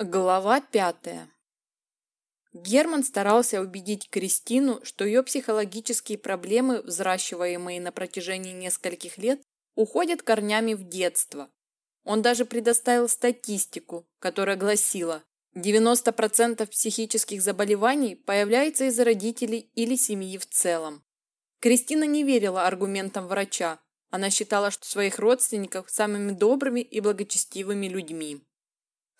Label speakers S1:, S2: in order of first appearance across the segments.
S1: Глава пятая. Герман старался убедить Кристину, что ее психологические проблемы, взращиваемые на протяжении нескольких лет, уходят корнями в детство. Он даже предоставил статистику, которая гласила, 90% психических заболеваний появляется из-за родителей или семьи в целом. Кристина не верила аргументам врача. Она считала, что своих родственников самыми добрыми и благочестивыми людьми.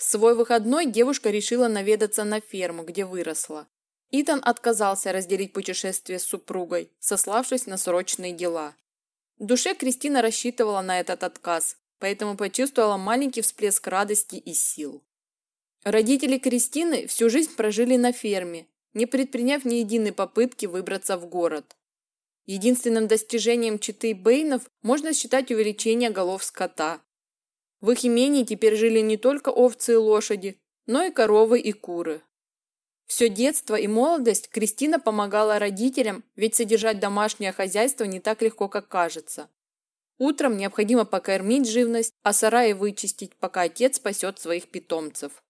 S1: Свой выходной девушка решила наведаться на ферму, где выросла. Итан отказался разделить путешествие с супругой, сославшись на срочные дела. В душе Кристина рассчитывала на этот отказ, поэтому почувствовала маленький всплеск радости и сил. Родители Кристины всю жизнь прожили на ферме, не предприняв ни единой попытки выбраться в город. Единственным достижением читы Бэйнов можно считать увеличение голов скота. В их имении теперь жили не только овцы и лошади, но и коровы и куры. Все детство и молодость Кристина помогала родителям, ведь содержать домашнее хозяйство не так легко, как кажется. Утром необходимо покормить живность, а сараи вычистить, пока отец спасет своих питомцев.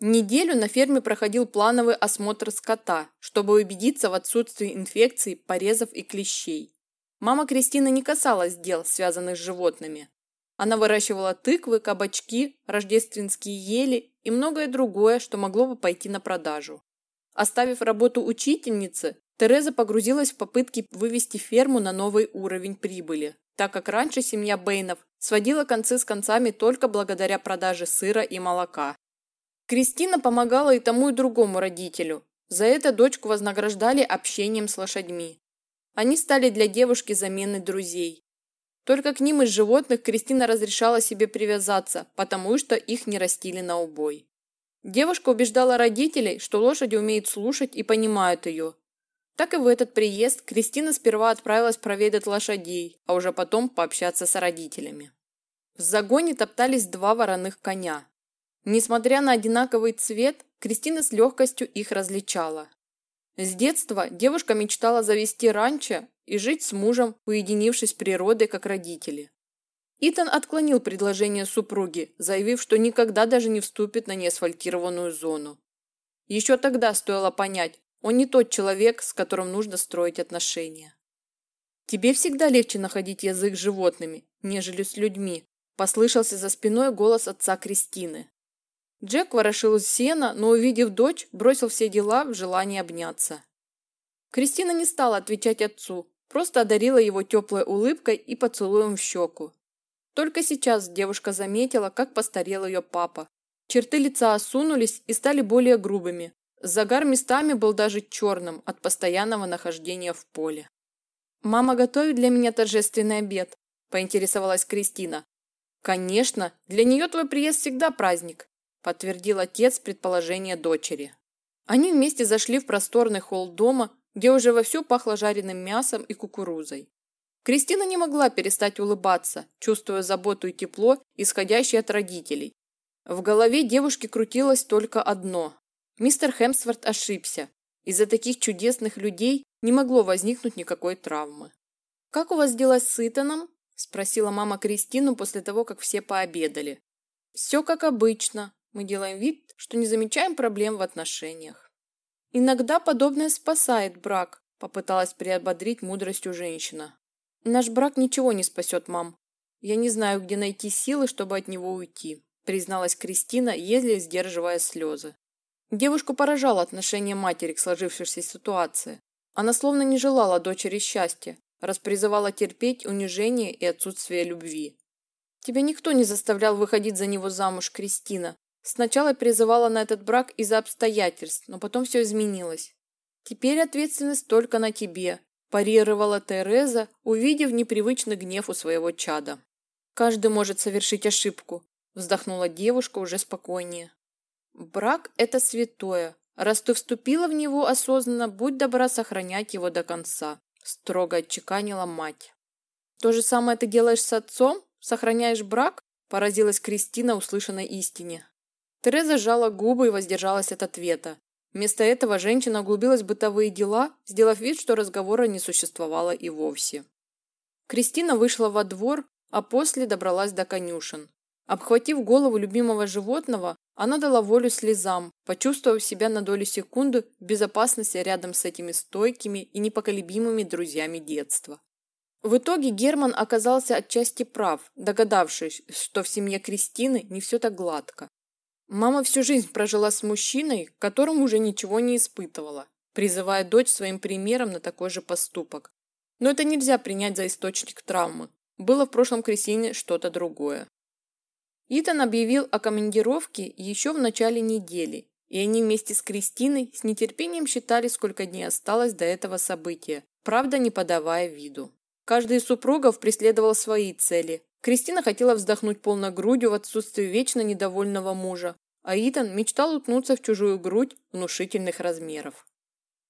S1: Неделю на ферме проходил плановый осмотр скота, чтобы убедиться в отсутствии инфекций, порезов и клещей. Мама Кристины не касалась дел, связанных с животными. Она выращивала тыквы, кабачки, рождественские ели и многое другое, что могло бы пойти на продажу. Оставив работу учительницы, Тереза погрузилась в попытки вывести ферму на новый уровень прибыли, так как раньше семья Бэйнов сводила концы с концами только благодаря продаже сыра и молока. Кристина помогала и тому, и другому родителю. За это дочку вознаграждали общением с лошадьми. Они стали для девушки заменой друзей. Только к ним из животных Кристина разрешала себе привязаться, потому что их не растили на убой. Девушка убеждала родителей, что лошади умеют слушать и понимают ее. Так и в этот приезд Кристина сперва отправилась проведать лошадей, а уже потом пообщаться с родителями. В загоне топтались два вороных коня. Несмотря на одинаковый цвет, Кристина с легкостью их различала. С детства девушка мечтала завести ранчо и жить с мужем, уединившись с природой, как родители. Итан отклонил предложение супруги, заявив, что никогда даже не вступит на неасфальтированную зону. Еще тогда стоило понять, он не тот человек, с которым нужно строить отношения. «Тебе всегда легче находить язык с животными, нежели с людьми», послышался за спиной голос отца Кристины. Джек ворошил сено, но, увидев дочь, бросил все дела в желании обняться. Кристина не стала отвечать отцу, просто одарила его теплой улыбкой и поцелуем в щеку. Только сейчас девушка заметила, как постарел ее папа. Черты лица осунулись и стали более грубыми. Загар местами был даже черным от постоянного нахождения в поле. «Мама готовит для меня торжественный обед», – поинтересовалась Кристина. «Конечно, для нее твой приезд всегда праздник», – подтвердил отец предположение дочери. Они вместе зашли в просторный холл дома, где уже вовсю пахло жареным мясом и кукурузой. Кристина не могла перестать улыбаться, чувствуя заботу и тепло, исходящее от родителей. В голове девушки крутилось только одно. Мистер Хемсворт ошибся. Из-за таких чудесных людей не могло возникнуть никакой травмы. «Как у вас дела с Итаном?» – спросила мама Кристину после того, как все пообедали. «Все как обычно. Мы делаем вид, что не замечаем проблем в отношениях». Иногда подобное спасает брак, попыталась приободрить мудростью женщина. Наш брак ничего не спасет, мам. Я не знаю, где найти силы, чтобы от него уйти, призналась Кристина, еле сдерживая слезы. Девушку поражало отношение матери к сложившейся ситуации. Она словно не желала дочери счастья, распризывала терпеть унижение и отсутствие любви. Тебя никто не заставлял выходить за него замуж, Кристина. Сначала призывала на этот брак из-за обстоятельств, но потом все изменилось. Теперь ответственность только на тебе, парировала Тереза, увидев непривычный гнев у своего чада. Каждый может совершить ошибку, вздохнула девушка уже спокойнее. Брак – это святое. Раз ты вступила в него осознанно, будь добра сохранять его до конца, строго отчеканила мать. То же самое ты делаешь с отцом? Сохраняешь брак? Поразилась Кристина услышанной истине. Тереза сжала губы и воздержалась от ответа. Вместо этого женщина углубилась в бытовые дела, сделав вид, что разговора не существовало и вовсе. Кристина вышла во двор, а после добралась до конюшен. Обхватив голову любимого животного, она дала волю слезам, почувствовав себя на долю секунды в безопасности рядом с этими стойкими и непоколебимыми друзьями детства. В итоге Герман оказался отчасти прав, догадавшись, что в семье Кристины не все так гладко. Мама всю жизнь прожила с мужчиной, которому уже ничего не испытывала, призывая дочь своим примером на такой же поступок. Но это нельзя принять за источник травмы. Было в прошлом Кристине что-то другое. Итан объявил о командировке еще в начале недели, и они вместе с Кристиной с нетерпением считали, сколько дней осталось до этого события, правда не подавая виду. Каждый из супругов преследовал свои цели. Кристина хотела вздохнуть полной грудью в отсутствие вечно недовольного мужа, а Итан мечтал утнуться в чужую грудь внушительных размеров.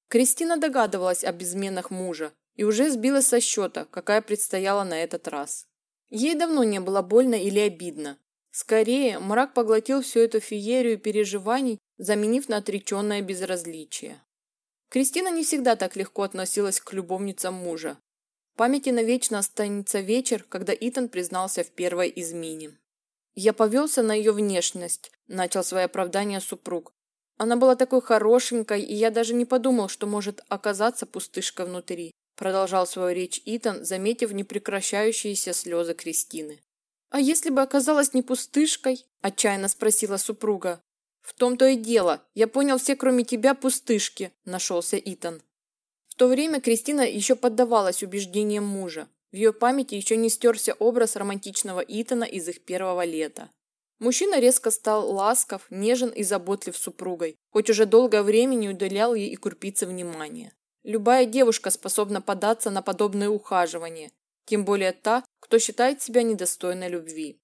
S1: Кристина догадывалась об изменах мужа и уже сбилась со счета, какая предстояла на этот раз. Ей давно не было больно или обидно, Скорее, мрак поглотил всю эту феерию переживаний, заменив на отреченное безразличие. Кристина не всегда так легко относилась к любовницам мужа. В памяти навечно останется вечер, когда Итан признался в первой измене. «Я повелся на ее внешность», – начал свое оправдание супруг. «Она была такой хорошенькой, и я даже не подумал, что может оказаться пустышка внутри», – продолжал свою речь Итан, заметив непрекращающиеся слезы Кристины. «А если бы оказалась не пустышкой?» – отчаянно спросила супруга. «В том-то и дело. Я понял все, кроме тебя, пустышки», – нашелся Итан. В то время Кристина еще поддавалась убеждениям мужа. В ее памяти еще не стерся образ романтичного Итана из их первого лета. Мужчина резко стал ласков, нежен и заботлив супругой, хоть уже долгое время не уделял ей и крупицы внимания. Любая девушка способна податься на подобное ухаживание, тем более та, кто считает себя недостойной любви.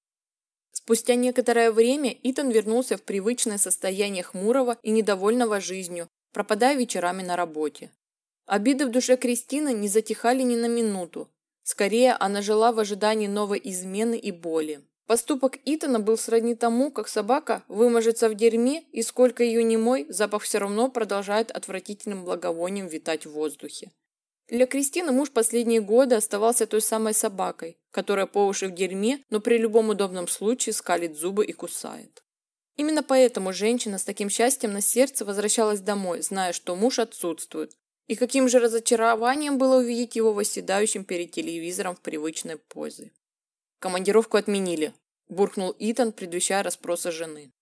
S1: Спустя некоторое время Итан вернулся в привычное состояние хмурого и недовольного жизнью, пропадая вечерами на работе. Обиды в душе Кристины не затихали ни на минуту. Скорее, она жила в ожидании новой измены и боли. Поступок Итана был сродни тому, как собака вымажется в дерьме, и сколько ее не мой, запах все равно продолжает отвратительным благовонием витать в воздухе. Для Кристины муж последние годы оставался той самой собакой, которая по уши в дерьме, но при любом удобном случае скалит зубы и кусает. Именно поэтому женщина с таким счастьем на сердце возвращалась домой, зная, что муж отсутствует. И каким же разочарованием было увидеть его восседающим перед телевизором в привычной позе. «Командировку отменили», – буркнул Итан, предвещая расспроса жены.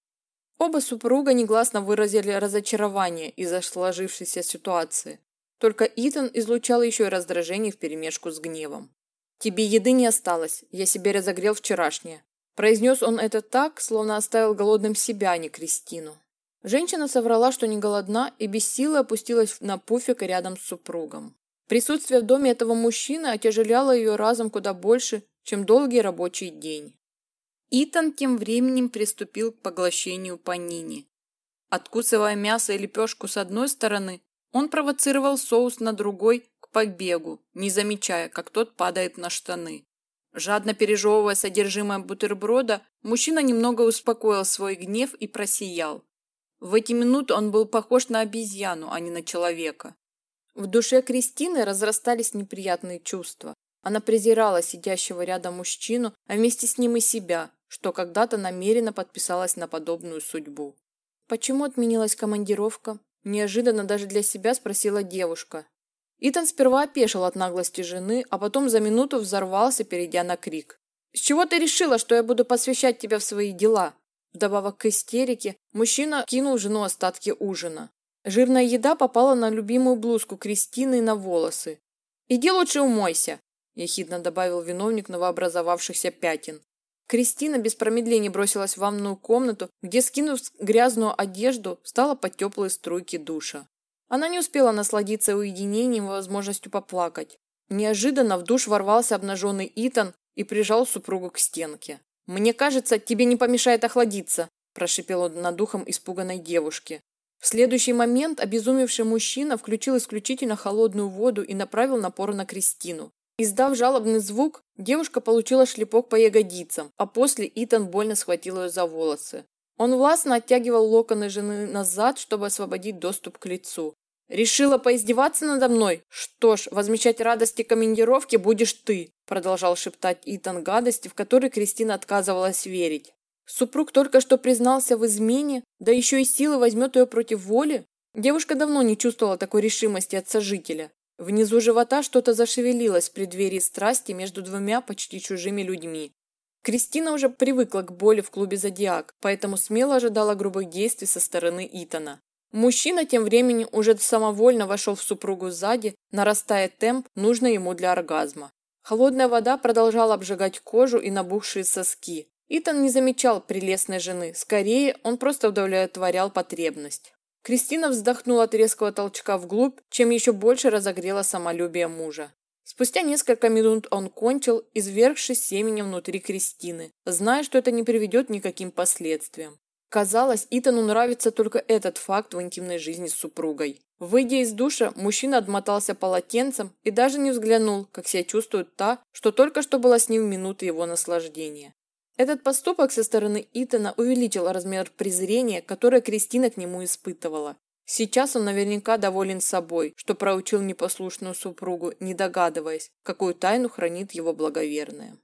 S1: Оба супруга негласно выразили разочарование из-за сложившейся ситуации. Только Итан излучал еще и раздражение вперемешку с гневом. «Тебе еды не осталось, я себе разогрел вчерашнее». Произнес он это так, словно оставил голодным себя, а не Кристину. Женщина соврала, что не голодна, и без силы опустилась на пуфик рядом с супругом. Присутствие в доме этого мужчины отяжеляло ее разом куда больше, чем долгий рабочий день. Итан тем временем приступил к поглощению панини. Откусывая мясо и лепешку с одной стороны, он провоцировал соус на другой к побегу, не замечая, как тот падает на штаны. Жадно пережевывая содержимое бутерброда, мужчина немного успокоил свой гнев и просиял. В эти минуты он был похож на обезьяну, а не на человека. В душе Кристины разрастались неприятные чувства. Она презирала сидящего рядом мужчину, а вместе с ним и себя, что когда-то намеренно подписалась на подобную судьбу. Почему отменилась командировка? Неожиданно даже для себя спросила девушка. Итан сперва опешил от наглости жены, а потом за минуту взорвался, перейдя на крик. «С чего ты решила, что я буду посвящать тебя в свои дела?» Вдобавок к истерике, мужчина кинул жену остатки ужина. Жирная еда попала на любимую блузку Кристины и на волосы. «Иди лучше умойся», – ехидно добавил виновник новообразовавшихся пятен. Кристина без промедления бросилась в ванную комнату, где, скинув грязную одежду, встала под теплые струйки душа. Она не успела насладиться уединением и возможностью поплакать. Неожиданно в душ ворвался обнаженный Итан и прижал супругу к стенке. «Мне кажется, тебе не помешает охладиться», – прошипел он над духом испуганной девушки. В следующий момент обезумевший мужчина включил исключительно холодную воду и направил напор на Кристину. Издав жалобный звук, девушка получила шлепок по ягодицам, а после Итан больно схватил ее за волосы. Он властно оттягивал локоны жены назад, чтобы освободить доступ к лицу. «Решила поиздеваться надо мной? Что ж, возмещать радости командировки будешь ты», продолжал шептать Итан гадости, в которые Кристина отказывалась верить. Супруг только что признался в измене, да еще и силы возьмет ее против воли? Девушка давно не чувствовала такой решимости от сожителя. Внизу живота что-то зашевелилось в преддверии страсти между двумя почти чужими людьми. Кристина уже привыкла к боли в клубе «Зодиак», поэтому смело ожидала грубых действий со стороны Итана. Мужчина тем временем уже самовольно вошел в супругу сзади, нарастая темп, нужный ему для оргазма. Холодная вода продолжала обжигать кожу и набухшие соски. Итан не замечал прелестной жены, скорее он просто удовлетворял потребность. Кристина вздохнула от резкого толчка вглубь, чем еще больше разогрела самолюбие мужа. Спустя несколько минут он кончил, извергшись семенем внутри Кристины, зная, что это не приведет ни к каким последствиям. Казалось, Итану нравится только этот факт в интимной жизни с супругой. Выйдя из душа, мужчина отмотался полотенцем и даже не взглянул, как себя чувствует та, что только что была с ним в минуты его наслаждения. Этот поступок со стороны Итана увеличил размер презрения, которое Кристина к нему испытывала. Сейчас он наверняка доволен собой, что проучил непослушную супругу, не догадываясь, какую тайну хранит его благоверная.